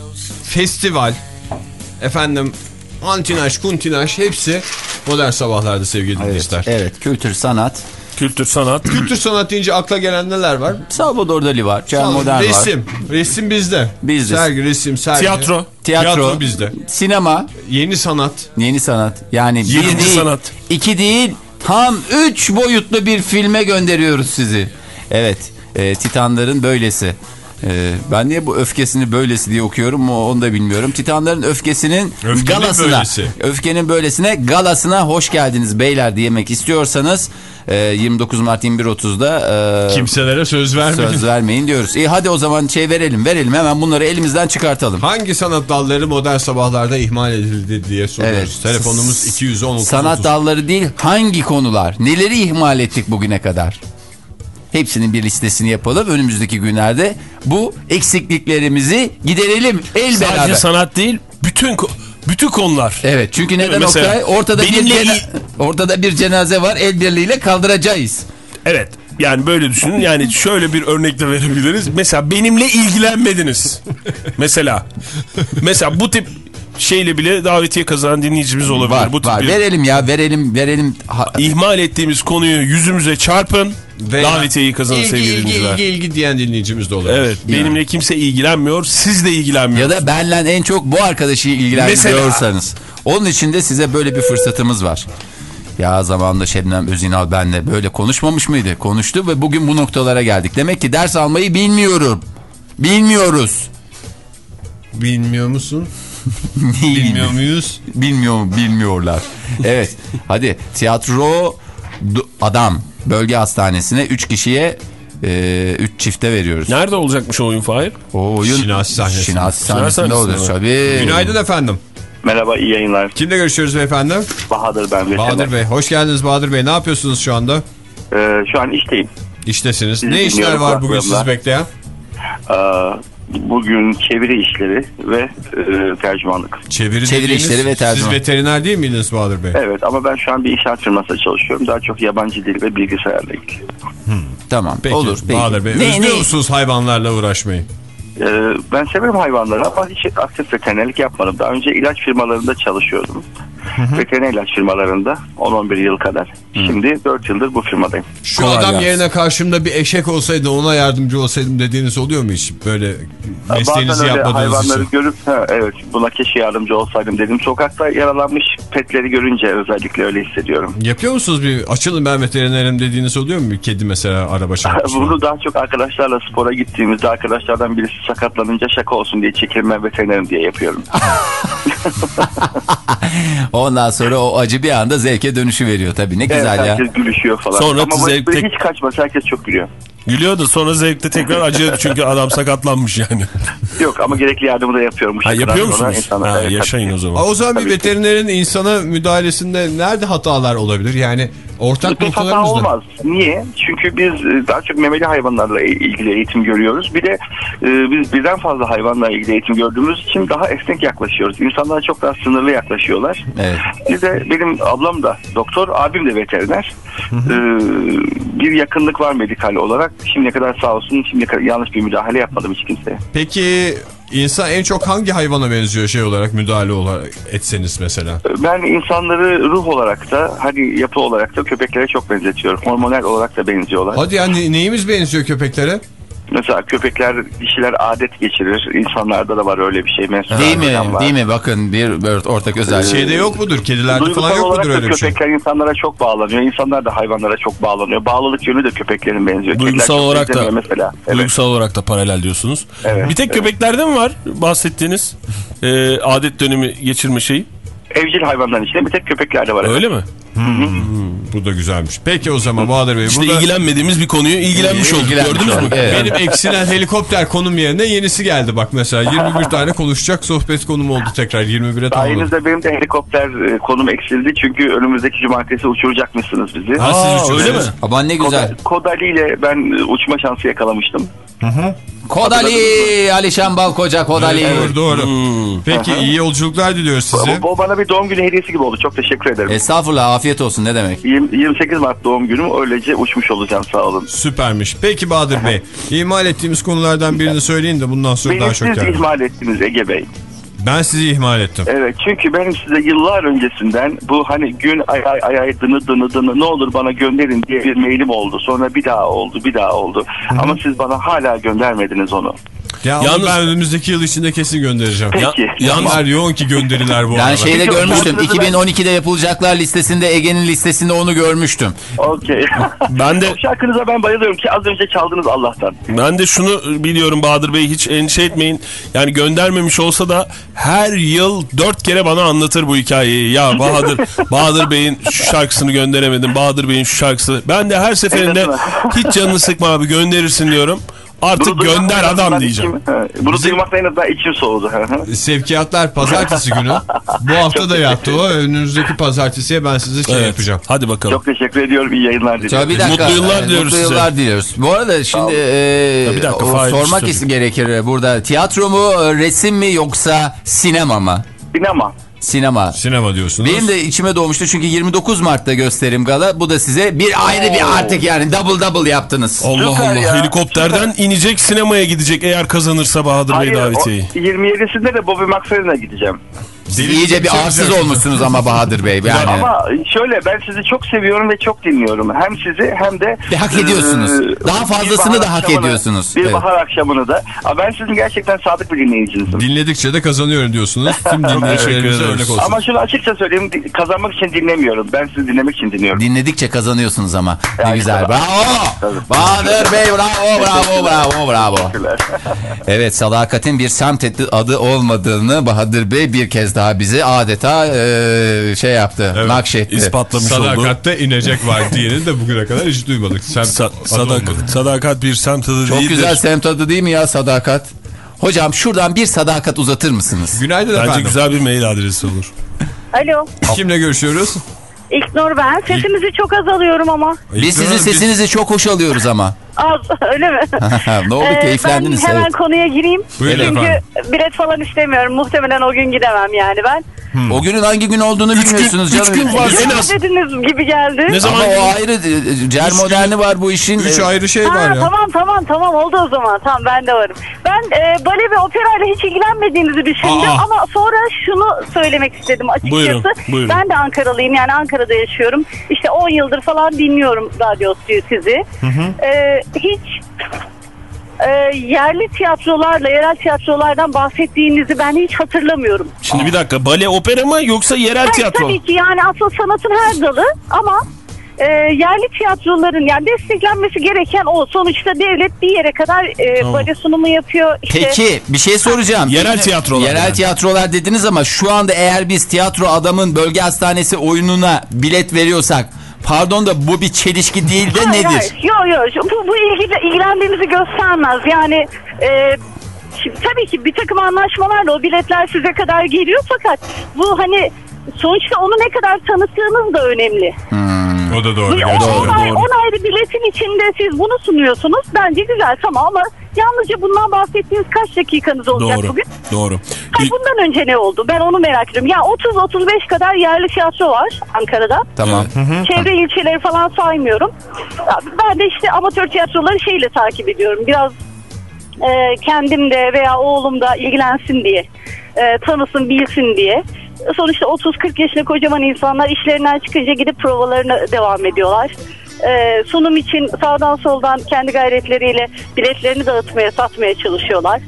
festival, efendim antinaş, kuntinaş hepsi modern sabahlarda sevgili Evet, dinleyiciler. evet kültür sanat Kültür, sanat. <clears throat> Kültür sanat deyince akla gelen neler var? Salvador Dali var. Can Modern var. resim. Resim bizde. Bizde. Sergi, resim, sergi. Tiyatro. Tiyatro. bizde. Sinema. Yeni sanat. Yeni sanat. Yani bir Yedinci değil, sanat. iki değil, tam üç boyutlu bir filme gönderiyoruz sizi. Evet, e, Titanların böylesi. E, ben niye bu öfkesini böylesi diye okuyorum o- onu da bilmiyorum. Titanların öfkesinin Öfkenin galasına, böylesi. öfkenin böylesine galasına hoş geldiniz beyler diyemek istiyorsanız e, 29 Mart 21.30'da e, Kimselere söz vermeyin. söz vermeyin diyoruz. İyi hadi o zaman şey verelim, verelim hemen bunları elimizden çıkartalım. Hangi sanat dalları modern sabahlarda ihmal edildi diye soruyoruz. Evet. Telefonumuz 210 Sanat dalları değil hangi konular? Neleri ihmal ettik bugüne kadar? Hepsinin bir listesini yapalım. Önümüzdeki günlerde bu eksikliklerimizi giderelim el Sadece beraber. sanat değil, bütün bütün konular. Evet çünkü neden Mesela Oktay? Ortada bir, cena- ortada bir cenaze var el birliğiyle kaldıracağız. Evet. Yani böyle düşünün. Yani şöyle bir örnek de verebiliriz. Mesela benimle ilgilenmediniz. <laughs> Mesela. Mesela bu tip şeyle bile davetiye kazanan dinleyicimiz olabilir. Var bu tip var bir verelim ya verelim verelim. Ha- ihmal ettiğimiz konuyu yüzümüze çarpın. Veya davetiyeyi kazanın ilgi, sevgili ilgi, dinleyiciler. ilgi, ilgi diyen dinleyicimiz de olabilir. Evet. Benimle kimse ilgilenmiyor. Siz de ya ilgilenmiyorsunuz. da benle en çok bu arkadaşı ilgilendiriyorsanız. Onun için de size böyle bir fırsatımız var. Ya zamanında Şebnem Özinal benle böyle konuşmamış mıydı? Konuştu ve bugün bu noktalara geldik. Demek ki ders almayı bilmiyorum. Bilmiyoruz. Bilmiyor musun? <laughs> Bilmiyor muyuz? Bilmiyor, bilmiyorlar. evet. Hadi tiyatro adam bölge hastanesine 3 kişiye 3 çifte veriyoruz. Nerede olacakmış o oyun Fahir? O oyun Şinasi sahnesinde. Şinasi sahnesinde mi? tabii. Günaydın efendim. Merhaba iyi yayınlar. Kimle görüşüyoruz beyefendi? Bahadır ben Bahadır Bey. Hoş geldiniz Bahadır Bey. Ne yapıyorsunuz şu anda? Ee, şu an işteyim. İştesiniz. Sizi ne işler var bugün sizi bekleyen? Ee, bugün çeviri işleri ve e, tercümanlık. Çeviri, Çeviri dediğiniz- işleri ve tercüman. Siz veteriner değil miydiniz Bahadır Bey? Evet ama ben şu an bir inşaat firmasında çalışıyorum. Daha çok yabancı dil ve bilgisayarla ilgili. Tamam Peki olur. Peki. Bahadır Bey. Ne, Özlüyor ne? musunuz hayvanlarla uğraşmayı? Ee, ben severim hayvanları ama hiç aktif veterinerlik yapmadım. Daha önce ilaç firmalarında çalışıyordum. Veteriner ilaç firmalarında 10-11 yıl kadar. Şimdi 4 yıldır bu firmadayım. Şu Kolay adam gelsin. yerine karşımda bir eşek olsaydı ona yardımcı olsaydım dediğiniz oluyor mu hiç? Böyle mesleğinizi Bazen öyle yapmadığınız hayvanları için. görüp ha, evet buna keşke yardımcı olsaydım dedim. Sokakta yaralanmış petleri görünce özellikle öyle hissediyorum. Yapıyor musunuz bir açılın ben veterinerim dediğiniz oluyor mu? Bir kedi mesela araba <laughs> çarpmış. Bunu daha çok arkadaşlarla spora gittiğimizde arkadaşlardan birisi sakatlanınca şaka olsun diye çekelim ben veterinerim diye yapıyorum. <laughs> <laughs> Ondan sonra o acı bir anda zevke dönüşü veriyor tabii. Ne Evet, güzel ya. herkes gülüşüyor falan. Sonra Ama zevk hiç kaçmaz herkes çok gülüyor. Gülüyor da sonra zevkte tekrar acıyor çünkü adam sakatlanmış yani. <laughs> Yok ama gerekli yardımı da yapıyorum. Ha, yapıyor musunuz? Ha, evet, yaşayın o Aa, zaman. O zaman bir ki. veterinerin insana müdahalesinde nerede hatalar olabilir? Yani ortak Pek hata olmaz. Niye? Çünkü biz e, daha çok memeli hayvanlarla ilgili eğitim görüyoruz. Bir de e, biz birden fazla hayvanla ilgili eğitim gördüğümüz için daha esnek yaklaşıyoruz. İnsanlar çok daha sınırlı yaklaşıyorlar. Evet. Bir de benim ablam da doktor, abim de veteriner. E, bir yakınlık var medikal olarak. Şimdiye kadar sağ olsun şimdiye kadar yanlış bir müdahale yapmadım hiç kimseye. Peki insan en çok hangi hayvana benziyor şey olarak müdahale olarak etseniz mesela? Ben insanları ruh olarak da hani yapı olarak da köpeklere çok benzetiyorum. Hormonal olarak da benziyorlar. Hadi yani neyimiz benziyor köpeklere? Mesela köpekler, dişiler adet geçirir. İnsanlarda da var öyle bir şey. Mesela Değil mi? var. Değil mi? Bakın bir ortak özellik. Şeyde yok mudur? Kedilerde Duygusal falan yok mudur öyle bir şey? köpekler insanlara çok bağlanıyor. İnsanlar da hayvanlara çok bağlanıyor. Bağlılık yönü de köpeklerin benziyor. Duygusal olarak da mesela. Evet. duygusal olarak da paralel diyorsunuz. Evet, bir tek evet. köpeklerde mi var bahsettiğiniz e, adet dönemi geçirme şeyi? Evcil hayvanların içinde bir tek köpeklerde var. Öyle mi? Bu da güzelmiş. Peki o zaman Bahadır Bey. İşte burada ilgilenmediğimiz bir konuyu ilgilenmiş olduk gördünüz mü? evet. benim eksinen helikopter konum yerine yenisi geldi bak mesela. 21 tane konuşacak sohbet konumu oldu tekrar. 21'e tamamladık. Sayenizde benim de helikopter e, konum eksildi. Çünkü önümüzdeki cumartesi uçuracakmışsınız bizi. Ha, Aa, siz öyle uçuyorsunuz. mi? Aman ne güzel. Koda- Kodali ile ben e, uçma şansı yakalamıştım. Kodali, Alişan Balkoca Kodali. Doğru doğru. Hmm. Peki iyi yolculuklar diliyoruz size. Bu, bu bana bir doğum günü hediyesi gibi oldu. Çok teşekkür ederim. Estağfurullah afiyet olsun ne demek. 20 28 Mart doğum günüm. Öylece uçmuş olacağım sağ olun. Süpermiş. Peki Bahadır Bey. <laughs> ihmal ettiğimiz konulardan birini söyleyin de bundan sonra Beni daha çok siz ihmal ettiniz Ege Bey. Ben sizi ihmal ettim. Evet çünkü benim size yıllar öncesinden bu hani gün ay ay ay ay dını dını dını ne olur bana gönderin diye bir mailim oldu. Sonra bir daha oldu bir daha oldu. Ama siz bana hala göndermediniz onu. Ya Yalnız- ben önümüzdeki yıl içinde kesin göndereceğim. Peki. Yalnız her yoğun ki gönderiler bu Ben arada. şeyde Peki, görmüştüm. ortada da- 2012'de yapılacaklar listesinde Ege'nin listesinde onu görmüştüm. Okey. <laughs> Ben de O şarkınıza ben bayılıyorum ki az önce çaldınız Allah'tan. ben de şunu biliyorum Bahadır Bey hiç endişe etmeyin. Yani göndermemiş olsa da her yıl dört kere bana anlatır bu hikayeyi. Ya Bahadır <laughs> Bahadır Bey'in şu şarkısını gönderemedim. Bahadır Bey'in şu şarkısı. Ben de her seferinde hiç canını sıkma abi gönderirsin diyorum. Artık Bunu gönder adam diyeceğim. içim- bunu duymakla en azından içim soğudu. Sevkiyatlar pazartesi günü. Bu hafta da yattı o. Önümüzdeki pazartesiye ben size şey Evet. yapacağım. Hadi bakalım. Çok teşekkür ediyorum. İyi yayınlar diliyorum. Tabii bir dakika. Mutlu yıllar Ee, diliyoruz Mutlu size. yıllar diliyoruz. Bu arada şimdi e, Bir dakika, o- sormak bir is- şey gerekir burada. Tiyatro mu, resim mi yoksa sinema mı? Sinema. Sinema. Sinema diyorsunuz. Benim de içime doğmuştu çünkü 29 Mart'ta gösterim gala. Bu da size bir ayrı bir artık yani double double yaptınız. Allah Süper Allah ya, helikopterden inecek sinemaya gidecek eğer kazanırsa Bahadır Bey Hayır, o davetiyeyi. 27'sinde de Bobby McFerrin'e gideceğim. Siz iyice bir arsız olmuşsunuz ama Bahadır Bey. Yani. Ama şöyle ben sizi çok seviyorum ve çok dinliyorum. Hem sizi hem de... Ve hak ediyorsunuz. e, Daha bir fazlasını da hak akşamını- ediyorsunuz. Bir Evet. bahar akşamını da. Ama ben sizin gerçekten sadık bir dinleyicinizim. Dinledikçe de kazanıyorum diyorsunuz. Tüm <laughs> dinleyicilerimize örnek olsun. Ama şunu açıkça söyleyeyim kazanmak için dinlemiyorum. Ben sizi dinlemek için dinliyorum. Dinledikçe kazanıyorsunuz ama. Ne Yani güzel. tabii. Bravo. Tabii. Bahadır Bey bravo bravo bravo bravo. Evet sadakatin bir semt adı olmadığını Bahadır Bey bir kez daha bize adeta e, şey yaptı. Evet. Nakşetti. İspatlamış oldu. Sadakatte inecek var diyeni de bugüne kadar hiç duymadık. Sen Sa- sadak, sadakat bir semt adı Çok değildir. güzel semt adı değil mi ya sadakat? Hocam şuradan bir sadakat uzatır mısınız? Günaydın Bence efendim. güzel bir mail adresi olur. Alo. Kimle görüşüyoruz? İlknur ben. Sesimizi çok az alıyorum ama. Biz sizin Biz- sesinizi çok hoş alıyoruz ama. Az <laughs> öyle mi? <laughs> ne oldu Ee, keyiflendiniz? Ben hemen Evet. konuya gireyim. Buyurun Çünkü efendim. bilet falan istemiyorum. Muhtemelen o gün gidemem yani ben. O günün hangi gün olduğunu bilmiyorsunuz üç canım. gün var. En az- dediniz gibi geldi. Ne zaman Ama o ayrı e, cer moderni var bu işin. Üç E, ayrı şey Ha, var ya. tamam tamam tamam oldu o zaman. Tamam ben de varım. Ben e, bale ve operayla hiç ilgilenmediğinizi düşündüm Aa. ama sonra şunu söylemek istedim açıkçası. Buyurun, buyurun. Ben de Ankaralıyım yani Ankara'da yaşıyorum. İşte 10 yıldır falan dinliyorum radyosuyu sizi. E, hiç e, yerli tiyatrolarla, yerel tiyatrolardan bahsettiğinizi ben hiç hatırlamıyorum. Şimdi bir dakika bale opera mı yoksa yerel Hayır, tiyatro? Tabii ki yani asıl sanatın her dalı ama e, yerli tiyatroların yani desteklenmesi gereken o. Sonuçta devlet bir yere kadar e, Tamam. bale sunumu yapıyor. İşte, Peki bir şey soracağım. Yerel tiyatrolar Yerel yani. tiyatrolar dediniz ama şu anda eğer biz tiyatro adamın bölge hastanesi oyununa bilet veriyorsak pardon da bu bir çelişki değil de Hayır, nedir? Yok yok bu, bu ilgi, ilgilendiğimizi göstermez. Yani e, şimdi, tabii ki bir takım anlaşmalarla o biletler size kadar geliyor fakat bu hani sonuçta onu ne kadar tanıttığınız da önemli. O da doğru. Bu- gerçekten. on, ay- doğru. on ayrı biletin içinde siz bunu sunuyorsunuz. Bence güzel tamam ama yalnızca bundan bahsettiğiniz kaç dakikanız olacak Doğru. bugün? Doğru. Hayır, bundan önce ne oldu? Ben onu merak ediyorum. Ya 30-35 kadar yerli tiyatro var Ankara'da. Tamam. Çevre ilçeleri falan saymıyorum. Ben de işte amatör tiyatroları şeyle takip ediyorum. Biraz e, kendim de veya oğlum da ilgilensin diye. E, tanısın, bilsin diye. Sonuçta 30-40 yaşında kocaman insanlar işlerinden çıkınca gidip provalarına devam ediyorlar. E, sunum için sağdan soldan kendi gayretleriyle biletlerini dağıtmaya, satmaya çalışıyorlar.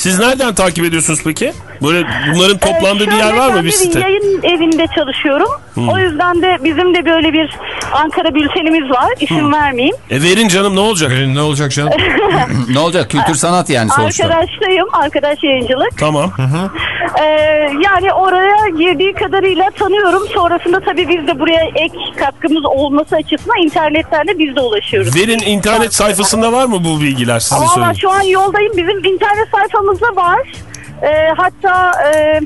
Siz nereden takip ediyorsunuz peki? Böyle bunların toplandığı bir Ee, yer var mı bir ben site? yayın evinde çalışıyorum. O yüzden de bizim de böyle bir Ankara bültenimiz var. İsim vermeyeyim. E verin canım ne olacak? Verin, ne olacak canım? <laughs> ne olacak kültür sanat yani sonuçta. Arkadaştayım. Arkadaş yayıncılık. Tamam. Ee, yani oraya girdiği kadarıyla tanıyorum. Sonrasında tabii biz de buraya ek katkımız olması açısından internetten de biz de ulaşıyoruz. Verin internet sayfasında var mı bu bilgiler size Ama şu an yoldayım. Bizim internet sayfamızda var. Ee, hatta e,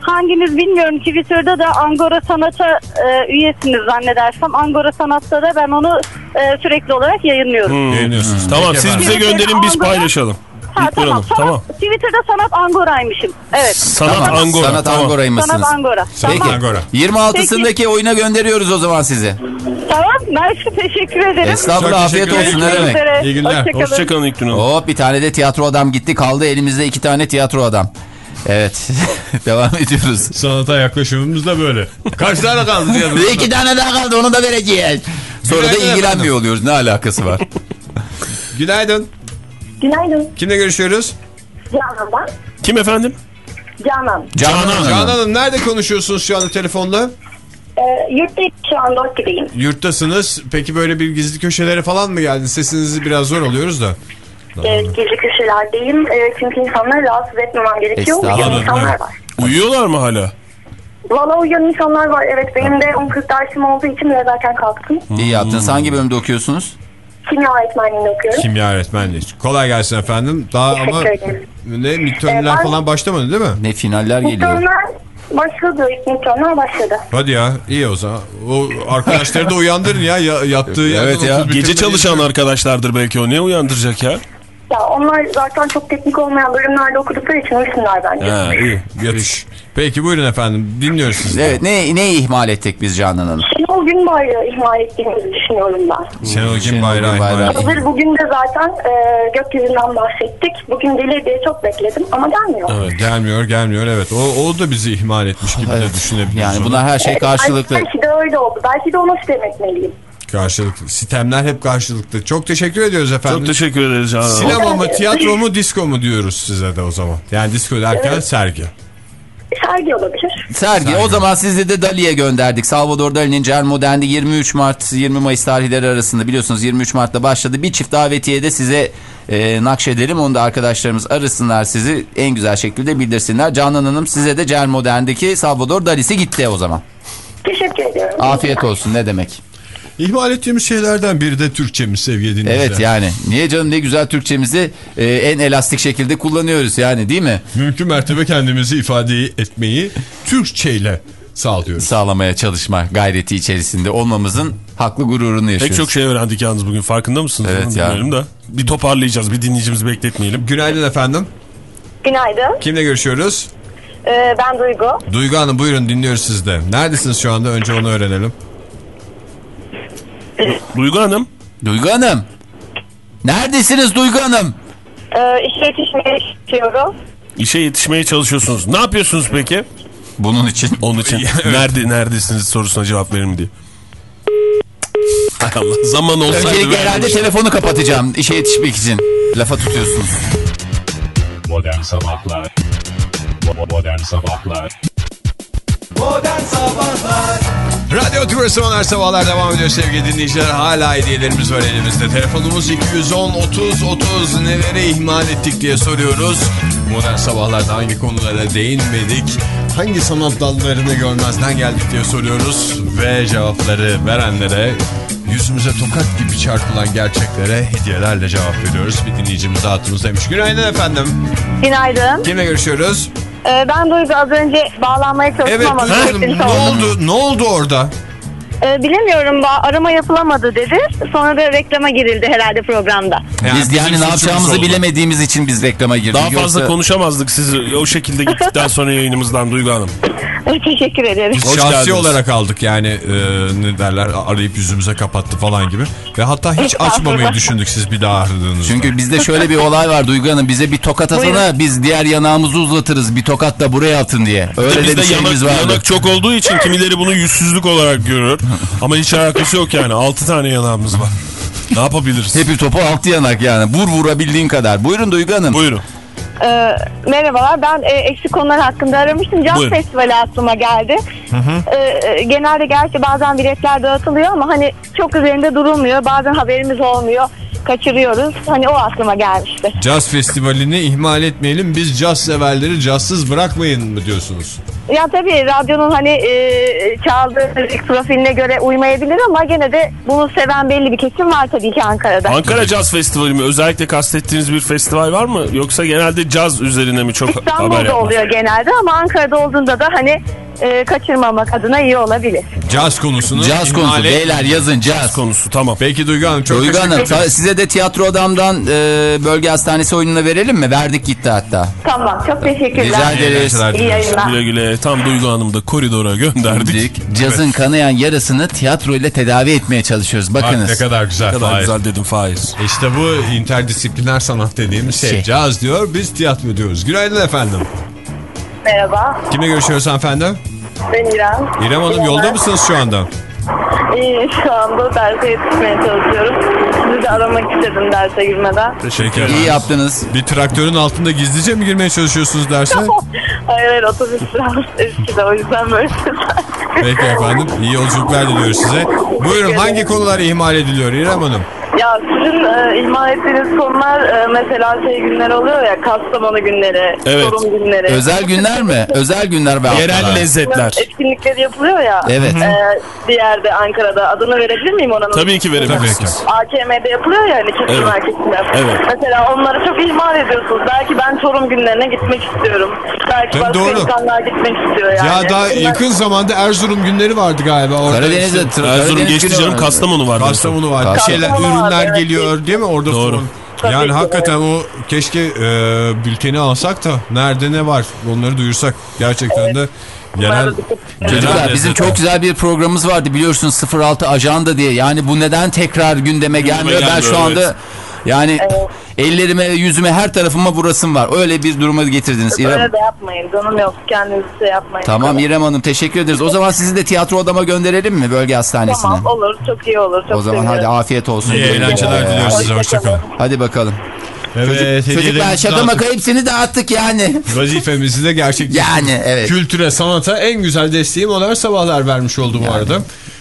hanginiz bilmiyorum Twitter'da da Angora Sanat'a e, üyesiniz zannedersem. Angora Sanat'ta da ben onu e, sürekli olarak yayınlıyorum. Hmm. Yayınlıyorsunuz. Tamam Peki siz efendim. bize gönderin biz paylaşalım. Ha, tamam, Hanım, sanat, tamam. Twitter'da Sanat Angora'ymışım. Evet. Sanat Tamam, Angora. Sanat tamam. Angora'ymışsınız. Sanat Angora. Peki Tamam. Angora. 26'sındaki oyuna gönderiyoruz o zaman sizi. Tamam. Mersi teşekkür ederim. Estağfurullah afiyet olsun ne demek. İyi günler. Hoşçakalın. Hoşçakalın Hanım. Hop bir tane de tiyatro adam gitti kaldı elimizde iki tane tiyatro adam. Evet. <laughs> Devam ediyoruz. Sanata yaklaşımımız da böyle. Kaç tane kaldı diye. Ve <laughs> iki tane daha kaldı onu da vereceğiz. Sonra da Günaydın ilgilenmiyor efendim. oluyoruz. Ne alakası var? Günaydın. Günaydın. Kimle görüşüyoruz? Canan ben. Kim efendim? Canan. Canan Hanım. Canan Hanım nerede konuşuyorsunuz şu anda telefonla? Ee, yurttayım şu anda ODTÜ'deyim. Yurttasınız. Peki böyle bir gizli köşelere falan mı geldin? Sesinizi biraz zor alıyoruz da. Evet, gizli köşelerdeyim. Ee, çünkü insanları rahatsız etmemem gerekiyor. Uyuyan insanlar var. Uyuyorlar mı hala? Valla uyuyan insanlar var. Evet benim de 10.40 dersim olduğu için biraz erken kalktım. İyi yaptınız. Hangi bölümde okuyorsunuz? Kimya öğretmenliğinde okuyorum. Kimya öğretmenliği. Kolay gelsin efendim. Daha Teşekkür ama ederim. ne midtermler Ee, ben- falan başlamadı değil mi? Ne finaller geliyor. Midtermler başladı. Midtermler başladı. Hadi ya iyi o zaman. O arkadaşları da uyandırın ya, ya yattığı yerden Evet ya. Gece çalışan arkadaşlardır belki o. Ne uyandıracak ya? Ya onlar zaten çok teknik olmayan bölümlerde okudukları için uyusunlar bence. Ha, iyi. Yatış. Peki buyurun efendim dinliyoruz sizi. Evet ne, ne ihmal ettik biz Canan Hanım? Şenol Günbayrak'ı ihmal ettiğimizi düşünüyorum ben. Şenol Günbayrak'ı Günbayrak. ihmal ettik. Hazır bugün de zaten e, gökyüzünden bahsettik. Bugün gelir diye çok bekledim ama gelmiyor. Evet, gelmiyor gelmiyor evet. O, o da bizi ihmal etmiş gibi de Evet. düşünebiliriz. Yani onu. buna her şey karşılıklı. Belki de öyle oldu. Belki de ona sitem etmeliyim. Karşılıklı. Sitemler hep karşılıklı. Çok teşekkür ediyoruz efendim. Çok teşekkür ederiz Canan Hanım. Sinema mı, tiyatro mu, disko mu diyoruz size de o zaman. Yani disko derken sergi. Sergi olabilir. Sergi. O zaman sizi de Dali'ye gönderdik. Salvador Dali'nin Cer Modern'de 23 Mart 20 Mayıs tarihleri arasında biliyorsunuz 23 Mart'ta başladı. Bir çift davetiye de size e, nakşedelim. Onu da arkadaşlarımız arasınlar sizi en güzel şekilde bildirsinler. Canan Hanım size de Cer Modern'deki Salvador Dali'si gitti o zaman. Teşekkür ediyorum. Afiyet olsun ne demek. İhmal ettiğimiz şeylerden biri de Türkçemiz sevgili dinleyiciler. Evet yani niye canım ne güzel Türkçemizi e, en elastik şekilde kullanıyoruz yani değil mi? Mümkün mertebe kendimizi ifade etmeyi Türkçeyle sağlıyoruz. Sağlamaya çalışma gayreti içerisinde olmamızın haklı gururunu yaşıyoruz. Pek çok şey öğrendik yalnız bugün farkında mısınız? Evet ya. da. Bir toparlayacağız bir dinleyicimizi bekletmeyelim. Günaydın efendim. Günaydın. Kimle görüşüyoruz? Ee, ben Duygu. Duygu Hanım buyurun dinliyoruz sizde. Neredesiniz şu anda? Önce onu öğrenelim. Duygu Hanım. Duygu Hanım. Neredesiniz Duygu Hanım? Ee, işe yetişmeye çalışıyorum. İşe yetişmeye çalışıyorsunuz. Ne yapıyorsunuz peki? Bunun için. Onun için <laughs> <laughs> nerede neredesiniz sorusuna cevap verin diye. Allah, Zaman olsaydı. Öncelikle herhalde telefonu kapatacağım işe yetişmek için. Lafa tutuyorsunuz. Modern Sabahlar Bo- Modern Sabahlar Tümrüsü Modern Sabahlar devam ediyor sevgili dinleyiciler. Hala hediyelerimiz var elimizde. Telefonumuz 210 30 30 nelere ihmal ettik diye soruyoruz. Modern Sabahlar'da hangi konulara değinmedik? Hangi sanat dallarını görmezden geldik diye soruyoruz. Ve cevapları verenlere yüzümüze tokat gibi çarpılan gerçeklere hediyelerle cevap veriyoruz. Bir dinleyicimiz hattımızdaymış. Günaydın efendim. Günaydın. Kimle görüşüyoruz? Ee, ben Duygu az önce bağlanmaya çalıştım Evet ama duyuyorum. sürekli Ne oldu? Ne oldu orada? Ee, bilemiyorum arama yapılamadı dedi. Sonra da reklama girildi herhalde programda. biz bizim yani ne yapacağımızı oldu. bilemediğimiz için biz reklama girdik. Daha fazla Yoksa- konuşamazdık sizi o şekilde gittikten sonra yayınımızdan Duygu Hanım. <laughs> Teşekkür ederim. Biz Hoş şahsi geldiniz. olarak aldık yani e, ne derler arayıp yüzümüze kapattı falan gibi. Ve hatta hiç açmamayı düşündük siz bir daha aradığınızda. Çünkü bizde şöyle bir olay var Duygu Hanım. Bize bir tokat atana biz diğer yanağımızı uzatırız. Bir tokat da buraya atın diye. Öyle de bir Bizde şeyimiz yanak, vardı. yanak çok olduğu için kimileri bunu yüzsüzlük olarak görür. <laughs> Ama hiç alakası yok yani. 6 tane yanağımız var. Ne yapabiliriz? Hepi topu altı yanak yani. Vur vurabildiğin kadar. Buyurun Duygu Hanım. Buyurun. Ee, merhabalar ben e, eksik konular hakkında aramıştım. Caz Buyurun. Festivali aklıma geldi. Ee, genelde gerçi bazen biletler dağıtılıyor ama hani çok üzerinde durulmuyor. Bazen haberimiz olmuyor. Kaçırıyoruz. Hani o aklıma gelmişti. Caz festivalini ihmal etmeyelim. Biz caz severleri cazsız bırakmayın mı diyorsunuz? Ya tabii radyonun hani e, çaldığı müzik profiline göre uymayabilir ama gene de bunu seven belli bir kesim var tabii ki Ankara'da. Ankara Caz Festivali mi? Özellikle kastettiğiniz bir festival var mı? Yoksa genelde caz üzerine mi çok haber İstanbul'da oluyor genelde ama Ankara'da olduğunda da hani e, kaçırmamak adına iyi olabilir. Caz konusunu Caz konusu. et- Beyler yazın caz. Konusu tamam. Peki Duygu Hanım çok Duygu Hanım size de tiyatro adamdan e, bölge hastanesi oyununa verelim mi? Verdik gitti hatta. Tamam çok teşekkürler. Rica ederiz. İyi yayınlar. Güle güle. Tam Duygu Hanım'ı da koridora gönderdik. Dik. Cazın kanayan yarasını tiyatro ile tedavi etmeye çalışıyoruz. Bak Bakınız. ne kadar güzel. Ne kadar Fahir. güzel dedim Faiz. İşte bu interdisipliner sanat dediğimiz şey. Şey. Caz diyor biz tiyatro diyoruz. Günaydın efendim. Merhaba, Kimle görüşüyoruz hanımefendi? ben İrem. İrem Hanım yolda mısınız şu anda? İyi, şu anda derse yetişmeye çalışıyorum. Sizi de aramak istedim derse girmeden. Teşekkür İyi yaptınız. Bir traktörün altında gizlice mi girmeye çalışıyorsunuz derse? <laughs> Hayır hayır otobüs biraz eski de o yüzden böyle Peki efendim. İyi yolculuklar diliyoruz size. Buyurun hangi konular ihmal ediliyor İrem Hanım? Ya sizin e, ihmal ettiğiniz konular e, mesela şey günleri oluyor ya Kastamonu günleri, Evet. Çorum günleri. Özel günler mi? Özel günler ve Yerel haftalar. lezzetler. Etkinlikleri yapılıyor ya. Evet. E, bir yerde Ankara'da adını verebilir miyim oranın? Tabii ki verebilirsiniz. AKM'de yapılıyor ya hani kültür Evet. merkezinde. Evet. Mesela onları çok ihmal ediyorsunuz. Belki ben Çorum günlerine gitmek istiyorum. Belki Tabii başka doğru. insanlar gitmek istiyor yani. Ya daha Bunlar- yakın zamanda Erzurum günleri vardı galiba. Orada Karadeniz'de işte- Erzurum Karadeniz geçti günü canım var. Kastamonu var. Kastamonu var. Bir Kastamonu şeyler, var, evet. geliyor değil mi orada? Doğru. falan. Tabii Yani ki, hakikaten o keşke e, bülteni alsak da nerede ne var onları duyursak. Gerçekten de Bunlar da dikkat- Çocuklar bizim çok güzel bir programımız vardı biliyorsunuz 06 ajanda diye. Yani bu neden tekrar gündeme gelmiyor? ben şu anda evet. Yani ellerime, yüzüme, her tarafıma vurasım var. Öyle bir duruma getirdiniz İrem. Öyle de yapmayın. Canım yok. Kendinizi şey yapmayın. Tamam İrem Hanım teşekkür ederiz. O zaman sizi de tiyatro odama gönderelim mi bölge hastanesine? Tamam olur. Çok iyi olur. Çok O zaman hadi sevinirim. afiyet olsun. İyi eğlenceler diliyoruz size. Hoşçakalın. Hadi bakalım. Evet, Çocuklar hediyelerimizi şaka maka hepsini dağıttık yani. <laughs> Vazifemizi de gerçekleştirdik. Yani, evet. Kültüre, sanata en güzel desteği modern sabahlar vermiş oldu bu arada.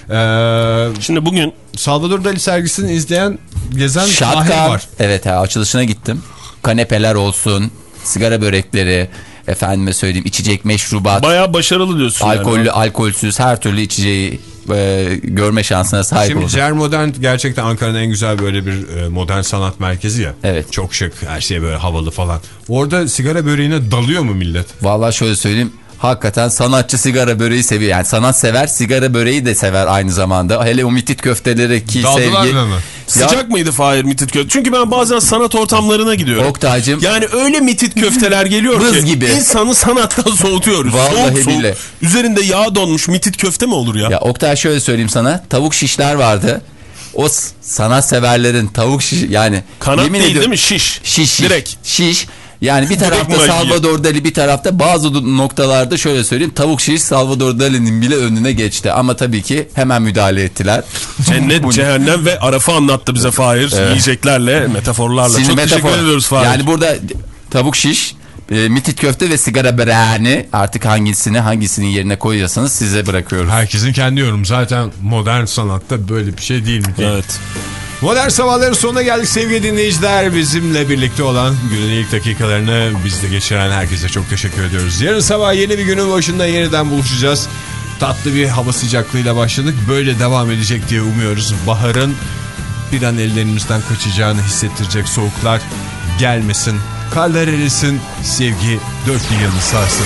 Ee, Şimdi bugün Salvador Dali sergisini izleyen, gezen Şatka. var. Evet ha, açılışına gittim. Kanepeler olsun, sigara börekleri, efendime söyleyeyim içecek meşrubat, bayağı başarılı diyorsun. alkollü, yani. alkolsüz her türlü içeceği e, görme şansına sahip Şimdi oldum. Cer Modern gerçekten Ankara'nın en güzel böyle bir e, modern sanat merkezi ya. Evet. Çok şık, her şey böyle havalı falan. Orada sigara böreğine dalıyor mu millet? Vallahi şöyle söyleyeyim. Hakikaten sanatçı sigara böreği seviyor. Yani sanat sever, sigara böreği de sever aynı zamanda. Hele o mitit köfteleri ki Daldılar sevgi. mı Sıcak mıydı Fahir mitit köfte? Çünkü ben bazen sanat ortamlarına gidiyorum. Oktay'cım. Yani öyle mitit köfteler geliyor ki gibi. insanı sanattan <laughs> soğutuyoruz. Vallahi soğuk. Üzerinde yağ donmuş mitit köfte mi olur ya? Ya Oktay şöyle söyleyeyim sana. Tavuk şişler vardı. O sanat severlerin tavuk şiş yani. Kanat değil ediyorum- değil mi? Şiş. Şiş, şiş. Direkt. Şiş. Yani bir <laughs> tarafta. Salvador Dali bir tarafta bazı noktalarda şöyle söyleyeyim tavuk şiş Salvador Dali'nin bile önüne geçti. Ama tabii ki hemen müdahale ettiler. <laughs> Cennet, cehennem ve Araf'ı anlattı bize Fahir. Yiyeceklerle, metaforlarla. Şimdi Çok metafor. teşekkür ediyoruz Fahir. Yani burada tavuk şiş, e, mitit köfte ve sigara böreğini artık hangisini hangisinin yerine koyuyorsanız size bırakıyoruz. Herkesin kendi yorumu. Zaten modern sanatta böyle bir şey değil mi? Değil. Evet. Modern sabahların sonuna geldik sevgili dinleyiciler. Bizimle birlikte olan günün ilk dakikalarını bizde geçiren herkese çok teşekkür ediyoruz. Yarın sabah yeni bir günün başında yeniden buluşacağız. Tatlı bir hava sıcaklığıyla başladık. Böyle devam edecek diye umuyoruz. Baharın bir an ellerimizden kaçacağını hissettirecek soğuklar gelmesin. Karlar erisin, sevgi dört bir yanı sarsın.